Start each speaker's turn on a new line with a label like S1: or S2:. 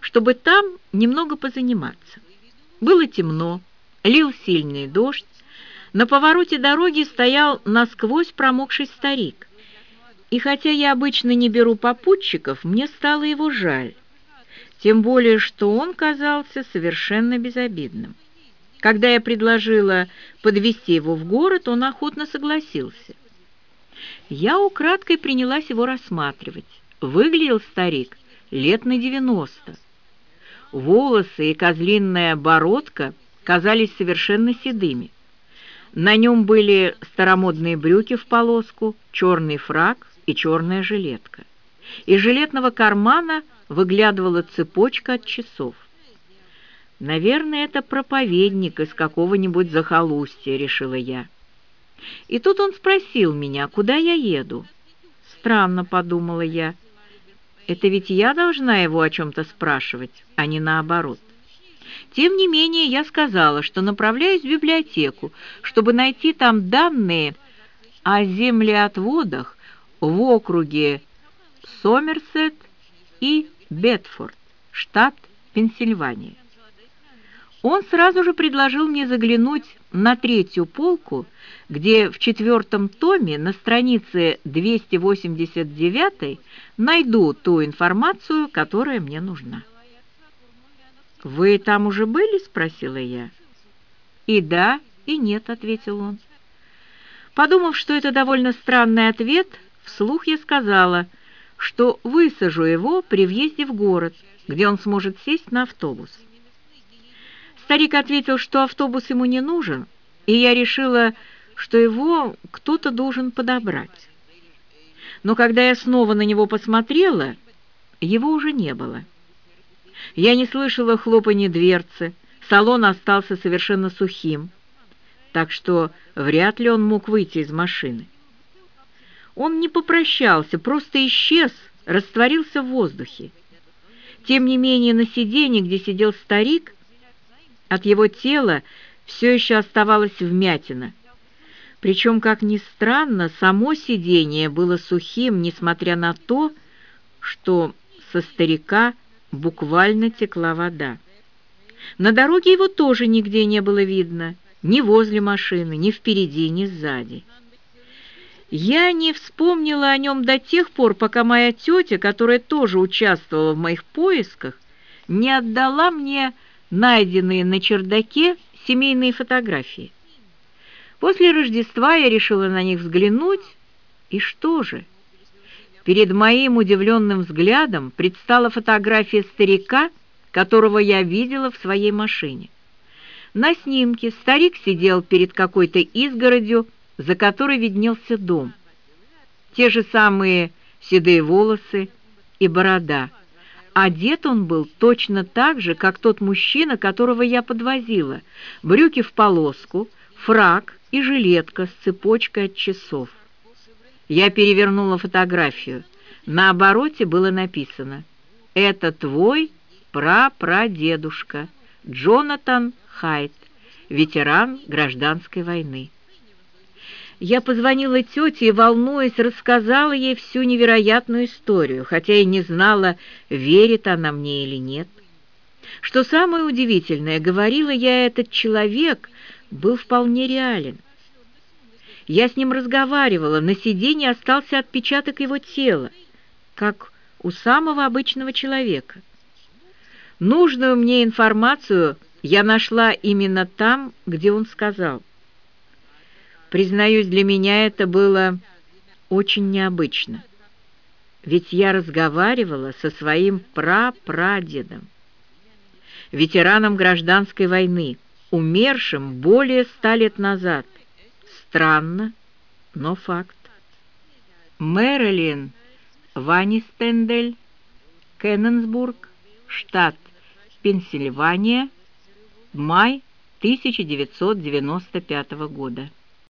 S1: чтобы там немного позаниматься. Было темно, лил сильный дождь, на повороте дороги стоял насквозь промокший старик. И хотя я обычно не беру попутчиков, мне стало его жаль, тем более что он казался совершенно безобидным. Когда я предложила подвести его в город, он охотно согласился. Я украдкой принялась его рассматривать. Выглядел старик лет на девяносто. Волосы и козлиная бородка казались совершенно седыми. На нем были старомодные брюки в полоску, черный фраг и черная жилетка. Из жилетного кармана выглядывала цепочка от часов. «Наверное, это проповедник из какого-нибудь захолустья», — решила я. И тут он спросил меня, куда я еду. «Странно», — подумала я. «Это ведь я должна его о чем-то спрашивать, а не наоборот». Тем не менее, я сказала, что направляюсь в библиотеку, чтобы найти там данные о землеотводах в округе Сомерсет и Бетфорд, штат Пенсильвания. Он сразу же предложил мне заглянуть на третью полку, где в четвертом томе на странице 289 найду ту информацию, которая мне нужна. «Вы там уже были?» — спросила я. «И да, и нет», — ответил он. Подумав, что это довольно странный ответ, вслух я сказала, что высажу его при въезде в город, где он сможет сесть на автобус. Старик ответил, что автобус ему не нужен, и я решила, что его кто-то должен подобрать. Но когда я снова на него посмотрела, его уже не было. Я не слышала хлопанья дверцы, салон остался совершенно сухим, так что вряд ли он мог выйти из машины. Он не попрощался, просто исчез, растворился в воздухе. Тем не менее, на сиденье, где сидел старик, от его тела все еще оставалась вмятина. Причем, как ни странно, само сиденье было сухим, несмотря на то, что со старика буквально текла вода. На дороге его тоже нигде не было видно, ни возле машины, ни впереди, ни сзади. Я не вспомнила о нем до тех пор, пока моя тетя, которая тоже участвовала в моих поисках, не отдала мне найденные на чердаке семейные фотографии. После Рождества я решила на них взглянуть, и что же? Перед моим удивленным взглядом предстала фотография старика, которого я видела в своей машине. На снимке старик сидел перед какой-то изгородью, за которой виднелся дом. Те же самые седые волосы и борода – Одет он был точно так же, как тот мужчина, которого я подвозила. Брюки в полоску, фрак и жилетка с цепочкой от часов. Я перевернула фотографию. На обороте было написано «Это твой прапрадедушка Джонатан Хайт, ветеран гражданской войны». Я позвонила тете и, волнуясь, рассказала ей всю невероятную историю, хотя и не знала, верит она мне или нет. Что самое удивительное, говорила я, этот человек был вполне реален. Я с ним разговаривала, на сиденье остался отпечаток его тела, как у самого обычного человека. Нужную мне информацию я нашла именно там, где он сказал. Признаюсь, для меня это было очень необычно. Ведь я разговаривала со своим прапрадедом, ветераном гражданской войны, умершим более ста лет назад. Странно, но факт. Мэрилин Ванистендель, Кенненсбург, штат Пенсильвания, май 1995 года.